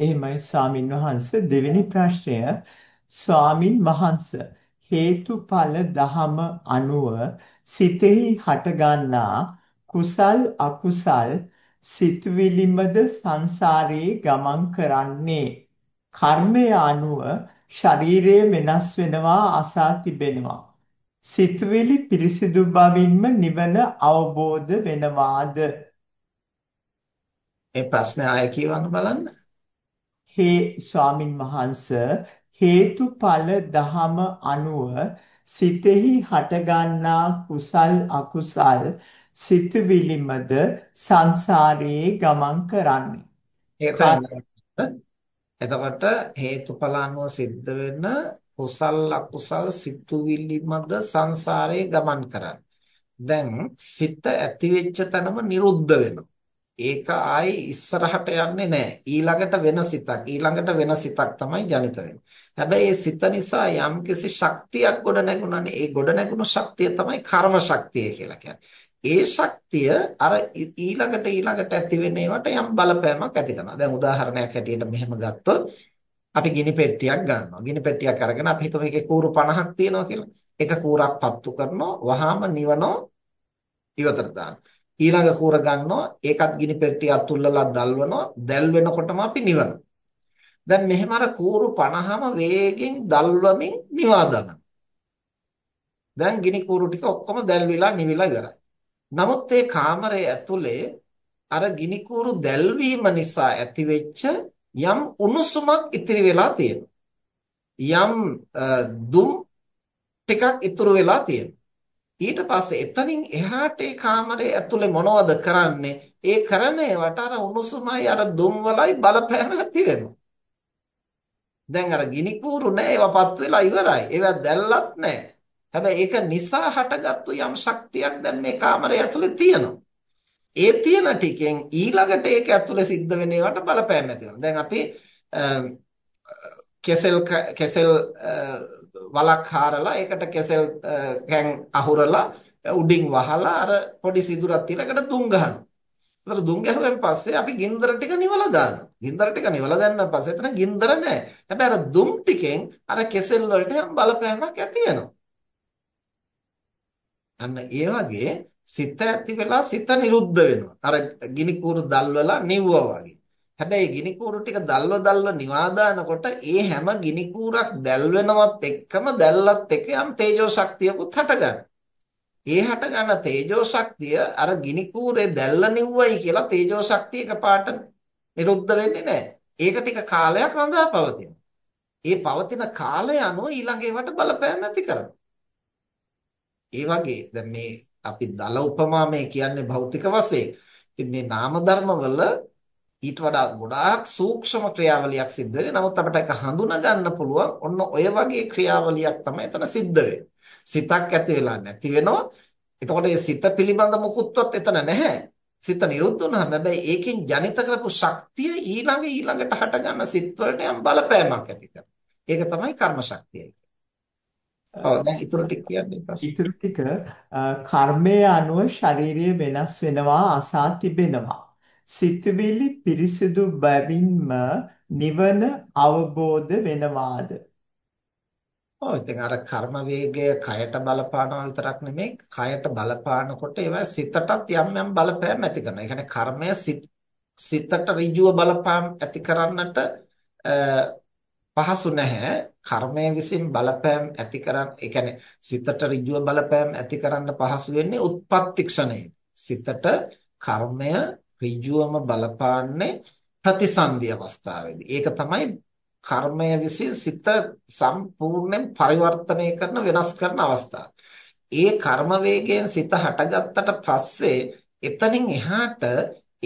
එහෙමයි ස්වාමින් වහන්සේ. දෙවෙනි ප්‍රශ්නය ස්වාමින් වහන්සේ හේතුඵල දහම අනුව සිතෙහි හටගන්නා කුසල් අකුසල් සිතුවිලිමද සංසාරයේ ගමන් කරන්නේ? කර්මය අනුව ශරීරය වෙනස් වෙනවා අසා තිබෙනවා. සිතුවිලි පිරිසිදු බවින්ම නිවන අවබෝධ වෙනවාද? මේ ප්‍රශ්නේ ආයෙ කියවන්න බලන්න. හේ ස්වාමින් වහන්ස හේතුඵල දහම අනුව සිතෙහි හටගන්නා කුසල් අකුසල් සිතවිලිමද සංසාරයේ ගමන් කරන්නේ. එතකොට හේතුඵල අනුව සිද්ධ වෙන කුසල් අකුසල් සිතුවිලිමද සංසාරයේ ගමන් කරන්නේ. දැන් සිත ඇති වෙච්ච තැනම නිරුද්ධ වෙනවා. ඒක ආයි ඉස්සරහට යන්නේ නැහැ. ඊළඟට වෙන සිතක් ඊළඟට වෙන සිතක් තමයි ජනිත වෙන්නේ. හැබැයි ඒ සිත නිසා යම්කිසි ශක්තියක් ගොඩ නැගුණානේ. ඒ ගොඩ නැගුණු ශක්තිය තමයි කර්ම ශක්තිය කියලා කියන්නේ. ඒ ශක්තිය අර ඊළඟට ඊළඟට ඇති වෙන ඒවට යම් බලපෑමක් ඇති කරනවා. දැන් උදාහරණයක් හැටියට මෙහෙම ගත්තොත් අපි ගිනි පෙට්ටියක් ගන්නවා. ගිනි පෙට්ටියක් අරගෙන අපි හිතමු එකේ කූරු 50ක් තියෙනවා කියලා. එක කූරක් පත්තු කරනවා, වහාම නිවනෝ ඉවතට දානවා. ඊළඟ කූර ගන්නවා. ඒකත් ගිනි පෙට්ටිය අතුල්ලලා දල්වනවා. දැල් වෙනකොටම අපි නිවනවා. දැන් මෙහෙම අර කූරු 50ම වේගෙන් දල්වමින් නිවා දැන් ගිනි කූරු ටික ඔක්කොම දැල්විලා නිවිලා ඉවරයි. නමුත් ඒ කාමරයේ ඇතුලේ අර ගිනි කූරු දැල්වීම නිසා ඇතිවෙච්ච යම් උණුසුමක් ඉතිරි වෙලා තියෙනවා. යම් දුම් ටිකක් ඉතුරු වෙලා තියෙනවා. ඊට පස්සේ එතනින් එහාට ඒ කාමරයේ ඇතුලේ මොනවද කරන්නේ? ඒ කරන ඒවට අර උණුසුමයි අර දුම්වලයි බලපෑම ඇති වෙනවා. දැන් අර ගිනි කූරු නෑ ඒවපත් වෙලා ඉවරයි. ඒවා දැල්ලත් නෑ. හැබැයි ඒක නිසා හටගත්තු යම් ශක්තියක් දැන් මේ කාමරය ඇතුලේ තියෙනවා. ඒ තියෙන ටිකෙන් ඊළඟට ඒක ඇතුලේ සිද්ධ වෙන ඒවාට බලපෑම් ඇති වෙනවා. දැන් අපි කෙසෙල් කෙසෙල් වලක් හාරලා ඒකට කෙසෙල් කැන් අහුරලා උඩින් වහලා අර පොඩි සිදුරක් තියලා ඒකට දුම් ගහනවා. ඒතර දුම් ගැහුවෙන් පස්සේ අපි ගින්දර ටික නිවලා දානවා. ගින්දර ටික නිවලා දැම්මන් පස්සේ එතන ගින්දර නැහැ. හැබැයි අර දුම් ටිකෙන් අර කෙසෙල් වලට යම් බලපෑමක් ඇති වෙනවා. අන්න ඒ වගේ සිත ඇති වෙලා සිත නිරුද්ධ වෙනවා. අර ගිනි කූරු දැල්වලා නිවුවා වගේ. හැබැයි ගිනි කූරු ටික දල්ව දල්ව නිවා දානකොට ඒ හැම ගිනි කූරක් දැල්වෙනවත් එක්කම දැල්ලත් එක්ක යම් තේජෝ ශක්තියකුත් හටගන්නවා. ඒ හටගන්න තේජෝ ශක්තිය අර ගිනි කූරේ දැල්ල නිව්වයි කියලා තේජෝ ශක්තිය එකපාරට නිරුද්ධ වෙන්නේ නැහැ. ඒක ටික කාලයක් රඳා පවතිනවා. ඒ පවතින කාලය අනුව ඊළඟ ඒවට බලපෑම් ඇති කරනවා. ඒ වගේ දැන් මේ අපි දල උපමා මේ කියන්නේ භෞතික වශයෙන්. ඉතින් මේ නාම ධර්ම වල ඊට වඩා ගොඩාක් සූක්ෂම ක්‍රියාවලියක් සිද්ධ වෙන්නේ. නමුත් අපිට ඒක හඳුනා ගන්න පුළුවන් ඔන්න ඔය වගේ ක්‍රියාවලියක් තමයි එතන සිද්ධ වෙන්නේ. සිතක් ඇති වෙලා නැති වෙනවා. එතකොට මේ සිත පිළිබඳ මොකුත්වත් එතන නැහැ. සිත නිරුද්ධ වුණාම හැබැයි ඒකෙන් ජනිත කරපු ශක්තිය ඊළඟ ඊළඟට හට ගන්න සිත් වලට යම් බලපෑමක් ඇති කරනවා. ඒක තමයි කර්ම ශක්තිය. ඔව් දැන් ඊටු ටික කියන්නේ ප්‍රශ්න. ඊටු ටික කර්මයේ අනුව ශාරීරිය වෙනස් වෙනවා අසා තිබෙනවා. සිතවිලි පිරිසිදු බැවින්ම නිවන අවබෝධ වෙනවාද? ඔව් ඉතින් අර කර්ම වේගය කයට බලපානවා විතරක් නෙමෙයි කයට බලපානකොට ඒවා සිතටත් යම් යම් බලපෑම් ඇති කරනවා. ඒ කියන්නේ කර්මය සිතට ඍජුව බලපෑම් ඇති කරන්නට පහසු නැහැ. කර්මය විසින් බලපෑම් ඇති කරන් ඒ කියන්නේ සිතට ඍජුව බලපෑම් ඇති කරන්න පහසු වෙන්නේ උත්පත්ති ක්ෂණයේ. සිතට කර්මය ඍජුවම බලපාන්නේ ප්‍රතිසන්දි අවස්ථාවේදී. ඒක තමයි කර්මය විසින් සිත සම්පූර්ණයෙන් පරිවර්තනය කරන වෙනස් කරන අවස්ථාව. ඒ කර්ම වේගයෙන් සිත හටගත්තට පස්සේ එතනින් එහාට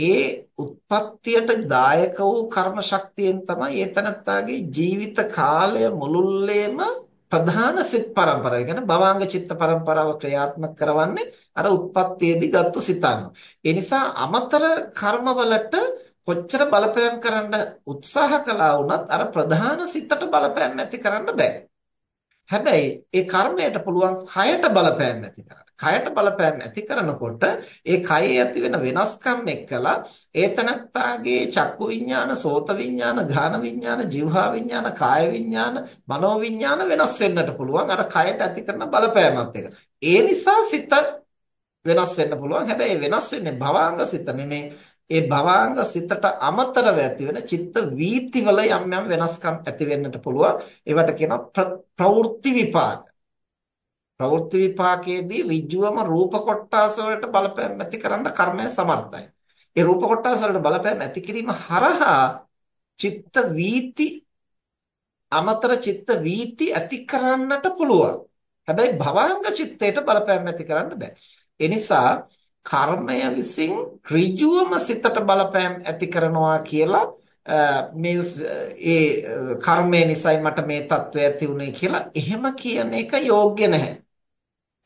ඒ උත්පත්තියට දායක වූ කර්ම ශක්තියෙන් තමයි ඒතනත්තාගේ ජීවිත කාලය මුළුල්ලේම ප්‍රධාන සිත් පරම්පරාව කියන්නේ භවාංග චිත්ත පරම්පරාව ක්‍රියාත්මක කරවන්නේ අර උත්පත්තියේදී ගත්තු සිතන. ඒ නිසා අමතර කර්මවලට කොච්චර බලපෑම් කරන්න උත්සාහ කළා වුණත් අර ප්‍රධාන සිතට බලපෑම් ඇති කරන්න බෑ. හැබැයි ඒ කර්මයට පුළුවන් කයට බලපෑම් ඇති කරන්න. කයට බලපෑම් ඇති කරනකොට ඒ කයේ ඇති වෙන වෙනස්කම් එක්කලා ඒතනත්තාගේ චක්කු විඤ්ඤාණ, සෝත විඤ්ඤාණ, ගාන විඤ්ඤාණ, જીවහා විඤ්ඤාණ, කාය විඤ්ඤාණ, මනෝ විඤ්ඤාණ වෙනස් වෙන්නට පුළුවන් අර කයට ඇති කරන බලපෑමත් එක්ක. ඒ නිසා සිත වෙනස් වෙන්න පුළුවන්. හැබැයි වෙනස් වෙන්නේ භවාංග සිත නෙමෙයි. ඒ භවාංග සිතට අමතරව ඇති වෙන චිත්ත වීතිවල යම් යම් වෙනස්කම් ඇති වෙන්නට පුළුවන්. ඒවට කියනවා ප්‍රවෘත්ති විපාක. ප්‍රවෘත්ති විපාකයේදී ඍජුවම රූප කොටාස වලට බලපෑම් ඇති කරන්න කර්මය සමර්ථයි. ඒ රූප කොටාස වලට බලපෑම් ඇති කිරීම හරහා චිත්ත වීති අමතර චිත්ත වීති ඇති කරන්නට පුළුවන්. හැබැයි භවාංග චිත්තයට බලපෑම් ඇති කරන්න බෑ. ඒ නිසා කර්මය විසින් ඍජුවම සිතට බලපෑම් ඇති කරනවා කියලා මේ ඒ කර්මය නිසායි මට මේ தত্ত্বය ඇති වුනේ කියලා එහෙම කියන එක යෝග්‍ය නැහැ.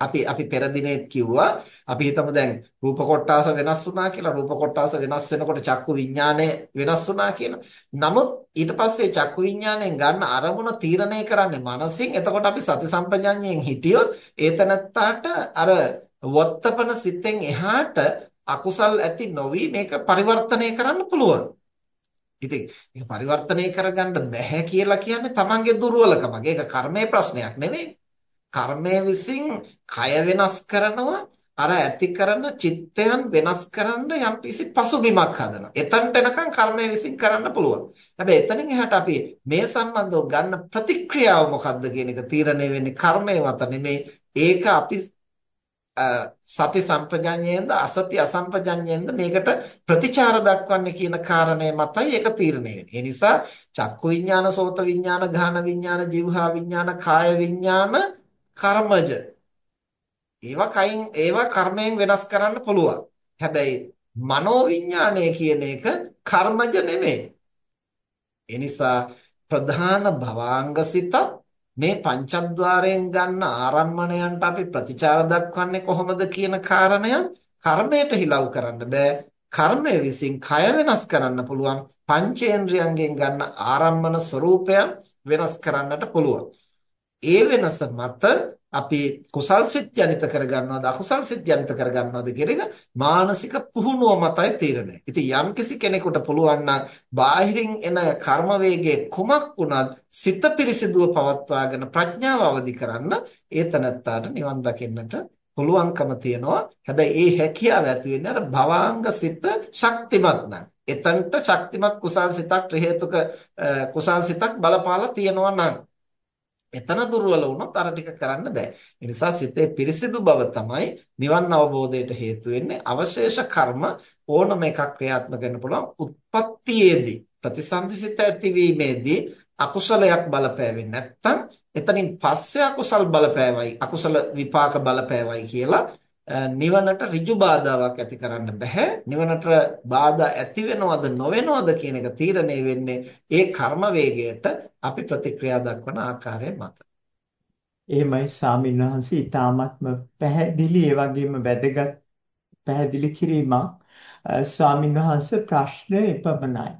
අපි අපි පෙර දිනෙත් කිව්වා අපි හිතමු දැන් රූප කොටාස වෙනස් වුණා කියලා රූප කොටාස වෙනස් වෙනකොට චක්කු විඥානය වෙනස් වුණා කියලා. නමුත් ඊට පස්සේ චක්කු විඥාණයෙන් ගන්න අරමුණ තීරණය කරන්නේ මනසින්. එතකොට අපි සති සම්පජඤ්ඤයෙන් හිටියොත් ඒතනත්තාට අර වත්තපන සිතෙන් එහාට අකුසල් ඇති නොවි මේක පරිවර්තනය කරන්න පුළුවන්. ඉතින් මේක පරිවර්තනය කරගන්න බැහැ කියලා කියන්නේ තමන්ගේ දුර්වලකමක්. ඒක කර්මයේ ප්‍රශ්නයක් නෙමෙයි. කර්මය විසින් කය වෙනස් කරනවා අර ඇති කරන චිත්තයන් වෙනස් කරන්න යම්කිසි පසුබිමක් හදනවා. එතනට එනකන් කර්මය විසින් කරන්න පුළුවන්. හැබැයි එතනින් එහාට අපි මේ සම්බන්ධව ගන්න ප්‍රතික්‍රියාව මොකක්ද කියන එක තීරණය වෙන්නේ කර්මය මත නෙමෙයි. ඒක අපි සති සම්පජඤ්ඤයෙන්ද අසති අසම්පජඤ්ඤයෙන්ද මේකට ප්‍රතිචාර දක්වන්නේ කියන කාරණය මතයි ඒක තීරණය වෙන්නේ. ඒ නිසා චක්කු විඤ්ඤාණ, සෝත විඤ්ඤාණ, ගාන විඤ්ඤාණ, જીවහා විඤ්ඤාණ, කාය විඤ්ඤාණ කර්මජ. ඒවා කයින් ඒවා කර්මයෙන් වෙනස් කරන්න පුළුවන්. හැබැයි මනෝ විඤ්ඤාණය කියන එක කර්මජ නෙමෙයි. ඒ නිසා ප්‍රධාන භවාංගසිත මේ පංචද්වාරයෙන් ගන්න ආරම්මණයන්ට අපි ප්‍රතිචාර දක්වන්නේ කොහොමද කියන කාරණය කර්මයට හිලව් කරන්න බෑ. කර්මය විසින් කය වෙනස් කරන්න පුළුවන්. පංචේන්ද්‍රයන්ගෙන් ගන්න ආරම්මන ස්වરૂපයන් වෙනස් කරන්නට පුළුවන්. ඒ වෙනස මත අපි කුසල් සිත් ජනිත කරගන්නවද අකුසල් සිත් ජනිත කරගන්නවද කියන එක මානසික පුහුණුව මතයි තීරණය. ඉතින් යම්කිසි කෙනෙකුට පුළුවන් නම් බාහිරින් එන කර්ම වේගයේ කුමක් වුණත් සිත පිරිසිදුව පවත්වාගෙන ප්‍රඥාව අවදි කරන්න ඒ තනත්තාට නිවන් දකින්නට පුළුවන්කම තියෙනවා. හැබැයි ඒ හැකියාව ඇති වෙන්නේ අර භවාංග සිත ශක්තිමත් නම්. එතනට ශක්තිමත් කුසල් සිතක් හේතුක කුසල් සිතක් බලපාලා තියෙනවා නම් එතන දුර්වල වුණොත් අර ටික කරන්න බෑ. ඒ නිසා සිතේ පිරිසිදු බව තමයි නිවන් අවබෝධයට හේතු වෙන්නේ. අවශේෂ කර්ම ඕනම එකක් ක්‍රියාත්මක කරන්න පුළුවන්. උත්පත්තියේදී ප්‍රතිසන්දිසිත ඇතිවීමේදී අකුසලයක් බලපෑවෙන්නේ නැත්නම් එතනින් පස්සේ අකුසල් බලපෑවයි අකුසල විපාක බලපෑවයි කියලා නිවනට ඍජු බාධාවක් ඇති කරන්න බෑ නිවනට බාධා ඇති වෙනවද නොවෙනවද කියන එක තීරණය වෙන්නේ ඒ කර්ම වේගයට අපි ප්‍රතික්‍රියා දක්වන ආකාරය මත. එහෙමයි ස්වාමින්වහන්සේ ඊ타ත්ම පැහැදිලි ඒ වගේම වැදගත් පැහැදිලි කිරීමක් ස්වාමින්වහන්සේ ප්‍රශ්න එපමණයි.